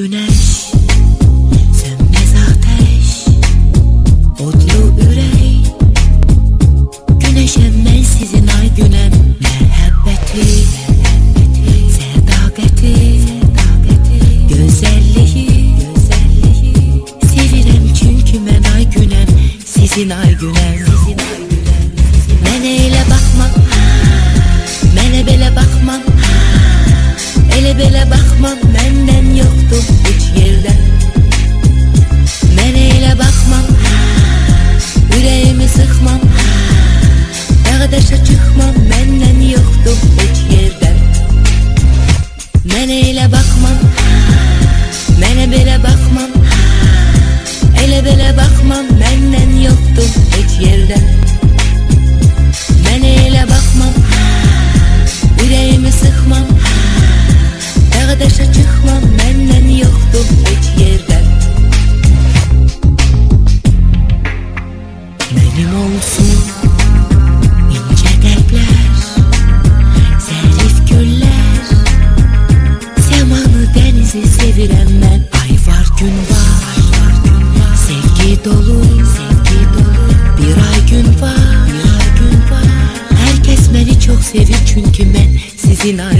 güneş sönmez ateş Otlu ürey Güneşem ben sizin ay günem Merhabbeti Sedaketi Güzelliği. Sevirem çünkü ben ay günem Sizin ay günem. Meneyle bakma Mene bele bakmam Ele bele bakma benden yoktu hiç yerden. 1999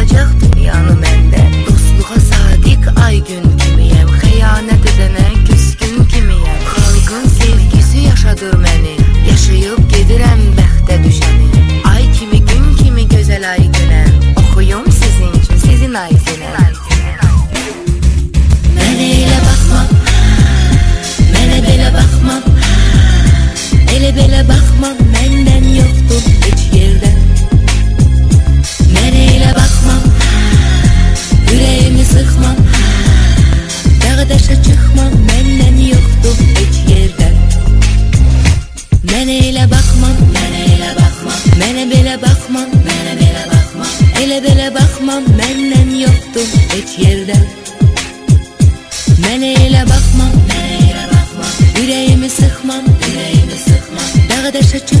Batacak dünyanı mende Dostluğa sadık ay gün kimiyem Heyanet edene küskün kimiyem Halkın sevgisi yaşadır meni Yaşayıp gedirem bəxtə düşəni benden yoktu hiç yerden. Meleğe bakma meleğe yüreğimi sıkmam yüreğimi sıkma Dağdaş açık